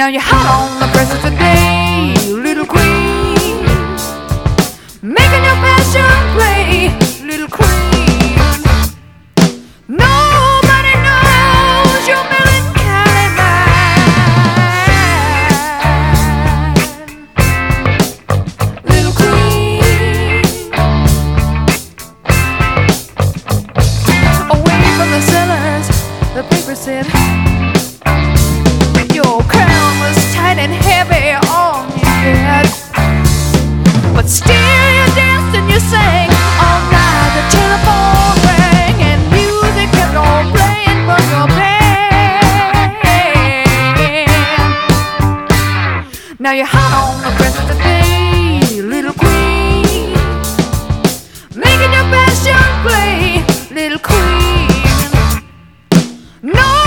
Now you're hot on the presses today, little queen. Making your passion play, little queen. Nobody knows your melancholy mind, little queen. Away from the sellers, the paper said. Now you're hot on the breast of day, little queen. Making your passion play, little queen. No.